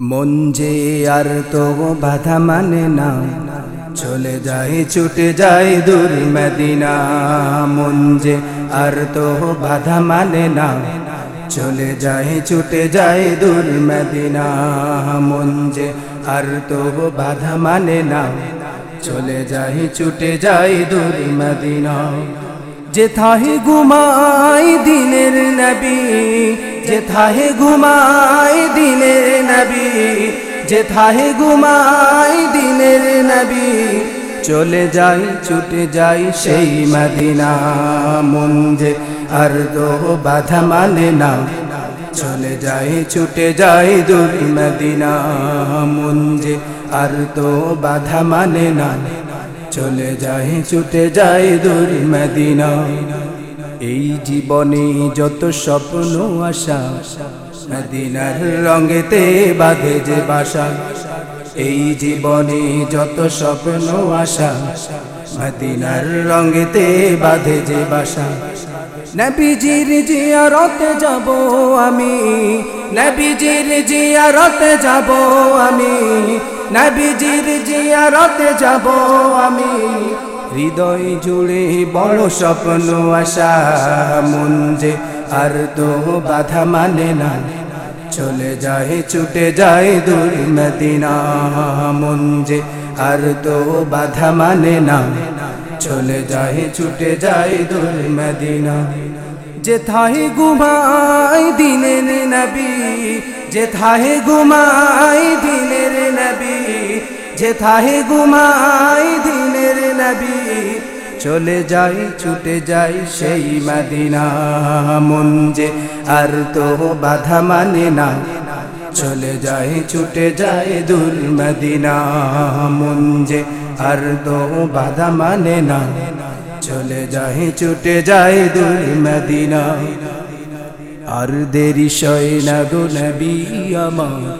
মন যে আর তো বাধা মানে না। চলে যায়, ছুটে যায় দূর মদিনা। মন যে আর তো বাধা মানে না। চলে যায়, ছুটে যায় দূর মদিনা। মন যে আর তো বাধা মানে না। চলে যায়, ছুটে যায় দূর মদিনা। যেথাহে ঘুমাই দিনের নবী যেথাহে ঘুমাই দিনের নবী যেথাহে ঘুমাই দিনের নবী, চলে যাই ছুটে যাই সেই মদিনা মন যে আর তো বাধা মানে না, চলে যাই ছুটে যাই দূর মদিনা মন যে আর তো বাধা মানে না, চলে যায়, ছুটে যায় দূর মদিনা এই জীবনে যত স্বপ্ন আশা, মদিনার রঙেতে বাঁধে যে বাসা। এই জীবনে যত স্বপ্ন আশা, মদিনার রঙেতে বাঁধে যে বাসা। নবীজির জিয়ারতে যাব আমি, নবীজির জিয়ারতে যাব আমি, নবীজির জিয়ারতে যাব আমি। হৃদয় জুড়ে বড় স্বপ্ন, আশা, মন যে আর তো বাধা মানে না। চলে যায়, ছুটে যায় দূর মদিনা, মন যে আর তো বাধা মানে না। চলে যায়, ছুটে যায় দূর মদিনা। যেথাহে ঘুমাই দিনের নবী যেথাহে ঘুমাই দিনের নবী যেথাহে ঘুমাই দিনের নবী। চলে যাই, ছুটে যাই সেই মদিনা। মন যে আর তো বাধা মানে না। চলে যাই, ছুটে যাই দূর মদিনা। মন যে আর তো বাধা মানে না। চলে যাই, ছুটে যাই দূর মদিনা। আর দেরি সয় না গো নবী আমার।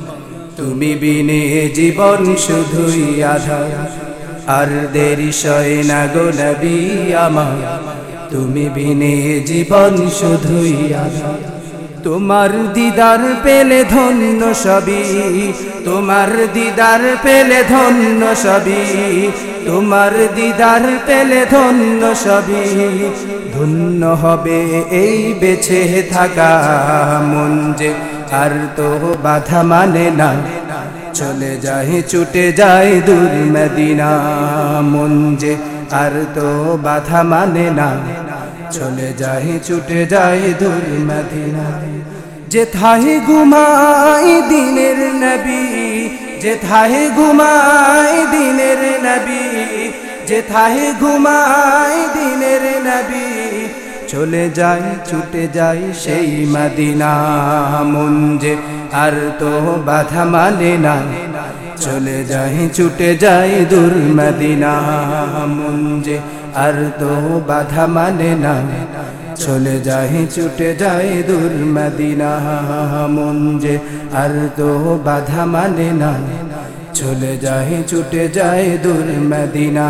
তুমি বিনে জীবন শুধুই আধার। আর দেরি সয় না গো নবী আমার। তুমি বিনে জীবন শুধুই তোমার দিদার পেলে ধন্য সবই, তোমার দিদার পেলে ধন্য সবই, তোমার দিদার পেলে ধন্য সবই। ধন্য হবে এই বেছে থাকা মন যে, আর তো বাধা মানে না। চলে যায় ছুটে যায় দূর মদিনা। মন যে আর তো বাধা মানে না। চলে যায় ছুটে যায় দূর মদিনা। যে যেথাহে ঘুমাই দিনের নবী যে যেথাহে ঘুমাই দিনের নবী যে যেথাহে ঘুমাই দিনের চলে যাই ছুটে যাই সেই মদিনা। মন যে আর তো বাধা মানে না। চলে যাই ছুটে যাই দূর মদিনা। মন যে আর তো বাধা মানে না। চলে যাই ছুটে যাই দূর মদিনা। মন যে আর তো বাধা মানে না। চলে যাই ছুটে যাই দূর মদিনা।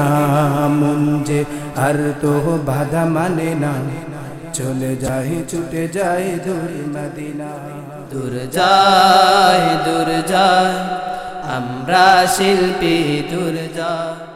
মন যে আর তো বাধা মানে না। চলে যাই ছুটে যাই দূর মদিনা। দূর যাই দূর যাই আমরা শিল্পী দূর যায়।